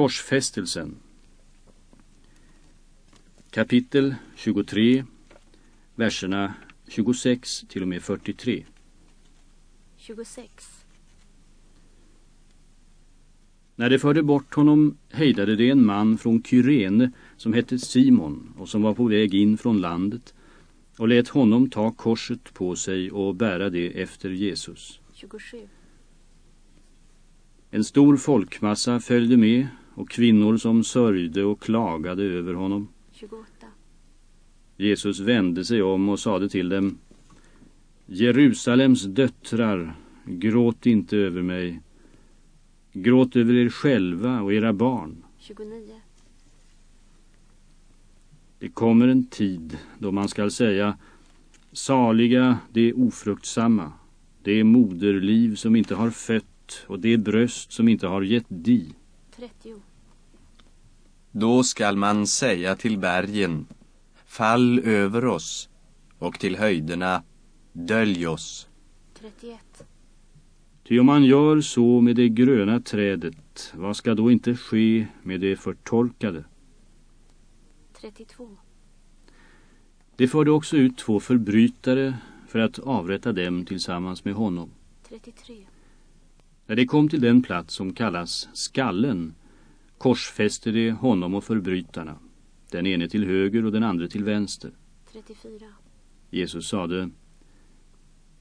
Korsfästelsen Kapitel 23 Verserna 26 till och med 43 26. När de förde bort honom hejdade det en man från Kyrene som hette Simon och som var på väg in från landet och lät honom ta korset på sig och bära det efter Jesus. 27. En stor folkmassa följde med och kvinnor som sörjde och klagade över honom. 28. Jesus vände sig om och sade till dem Jerusalems döttrar, gråt inte över mig. Gråt över er själva och era barn. 29. Det kommer en tid då man skall säga Saliga det ofruktsamma, det moderliv som inte har fött och det bröst som inte har gett di. 30. Då skall man säga till bergen, fall över oss, och till höjderna, dölj oss. 31. Ty om man gör så med det gröna trädet, vad ska då inte ske med det förtorkade? 32. Det förde också ut två förbrytare för att avrätta dem tillsammans med honom. 33. När de kom till den plats som kallas Skallen korsfäste de honom och förbrytarna, den ene till höger och den andra till vänster. 34. Jesus sade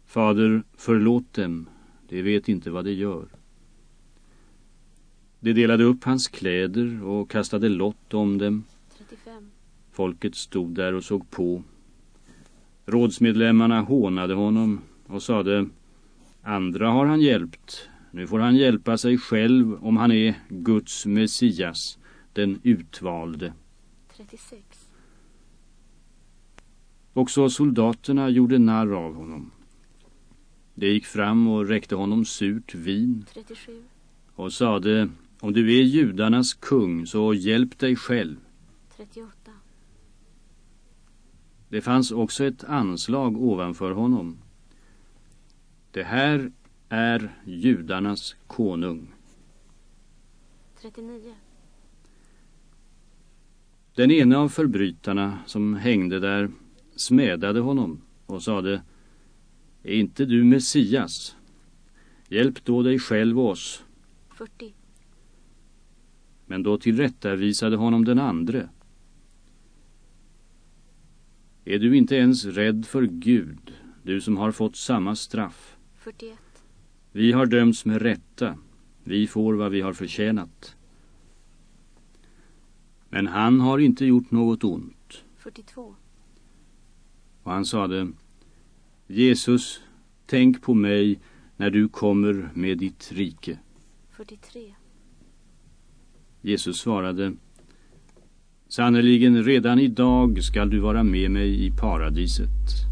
Fader, förlåt dem, de vet inte vad de gör. De delade upp hans kläder och kastade lott om dem. 35. Folket stod där och såg på. Rådsmedlemmarna hånade honom och sade Andra har han hjälpt. Nu får han hjälpa sig själv om han är Guds Messias, den utvalde. 36. Också soldaterna gjorde narr av honom. De gick fram och räckte honom surt vin 37. och sade Om du är judarnas kung så hjälp dig själv. 38. Det fanns också ett anslag ovanför honom. Det här är judarnas konung. 39. Den ene av förbrytarna som hängde där smädade honom och sade Är inte du Messias? Hjälp då dig själv och oss. 40. Men då tillrättavisade honom den andre. Är du inte ens rädd för Gud, du som har fått samma straff? 41. Vi har dömts med rätta. Vi får vad vi har förtjänat. Men han har inte gjort något ont. 42. Och han sade Jesus, tänk på mig när du kommer med ditt rike. 43. Jesus svarade Sannerligen redan idag skall du vara med mig i paradiset.